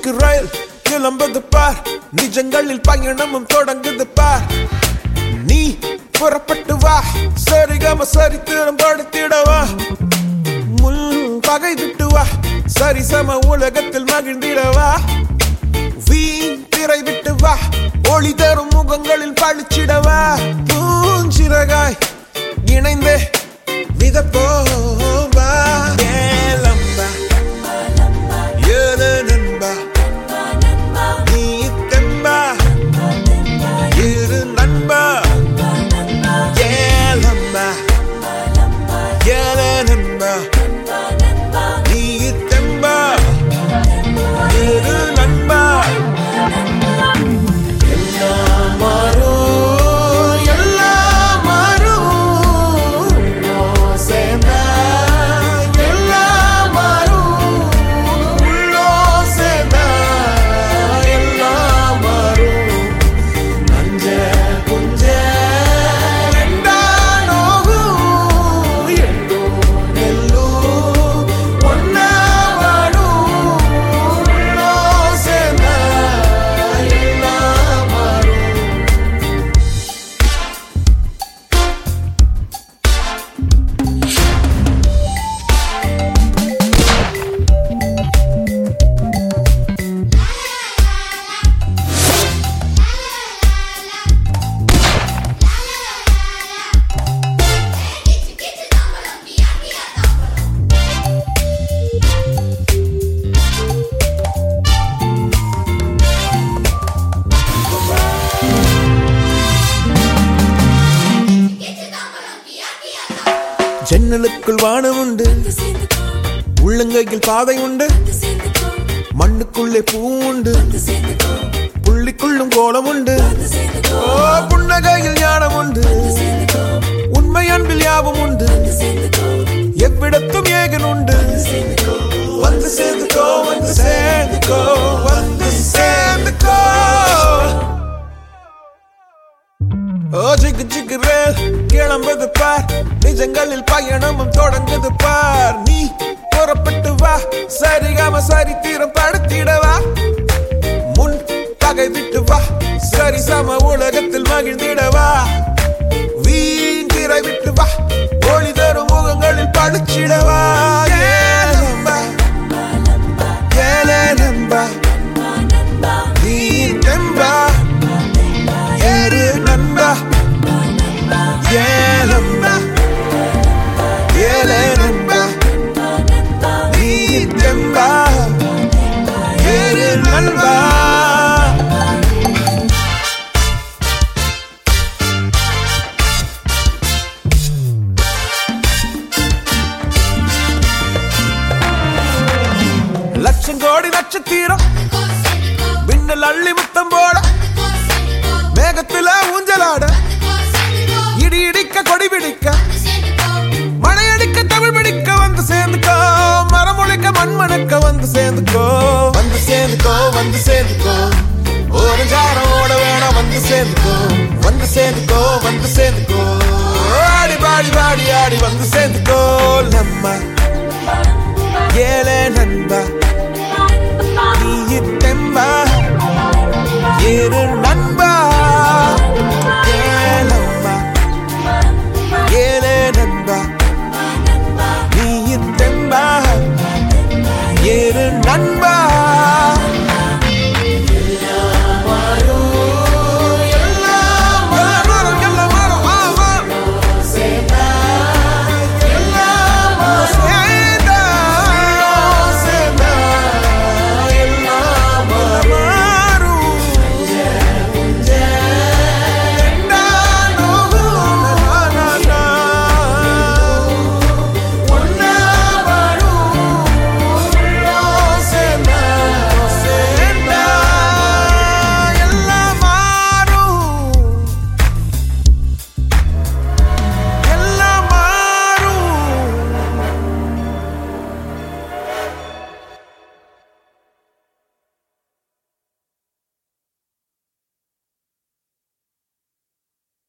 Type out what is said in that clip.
கிளம்புது பார். நிஜங்களில் பயணமும் தொடங்குது பார். நீ புறப்பட்டு வா. சரிகம சரித்திரம் படுத்திடவா முள் பகை விட்டு வா. சரிசம உலகத்தில் மகிழ்ந்திடவா வீண் திரை விட்டு வா. ஒளி தரும் முகங்களில் பழிச்சிடவா பூஞ்சிறகாய் இணைந்தே மிதப்போ ஜன்னலுக்குள் வானம் உண்டு. உள்ளங்கையில் பாதை உண்டு. மண்ணுக்குள்ளே பூ உண்டு. புள்ளிக்குள்ளும் கோலம் உண்டு. புன்னகையில் ஞானம் உண்டு. உண்மை அன்பில் யாவும் உண்டு. எவ்விடத்தும் ஏக கிளம்புது பார். நிஜங்களில் பயணமும் தொடங்குது பார். நீ புறப்பட்டு வா. சரிகாம தீரம் படுத்திடவா முன் பகை விட்டு வா. சரி சம உலகத்தில் மகிழ்ந்திடவா வீண் திரை விட்டு வா. ஒளி தரும் முகங்களில் பழிச்சிடவா நட்சத்திரம். மின்னல் அள்ளி முத்தம் போட மேகத்துல ஊஞ்சலாட. இடி இடிக்க கொடி பிடிக்க. மழையடிக்க தமிழ் பிடிக்க வந்து சேர்ந்துக்கோ. மரமுழிக்க மண்மணக்க வந்து சேர்ந்துக்கோ. வந்து சேர்ந்துக்கோ வந்து சேர்ந்துக்கோ. ஒரு ஜாரம் ஓட வேணாம் வந்து சேர்ந்துக்கோ. வந்து சேர்ந்துக்கோ வந்து சேர்ந்துக்கோ. ஆடி பாடி பாடி ஆடி வந்து சேர்ந்துக்கோ. நம்ம ஏழை நண்பா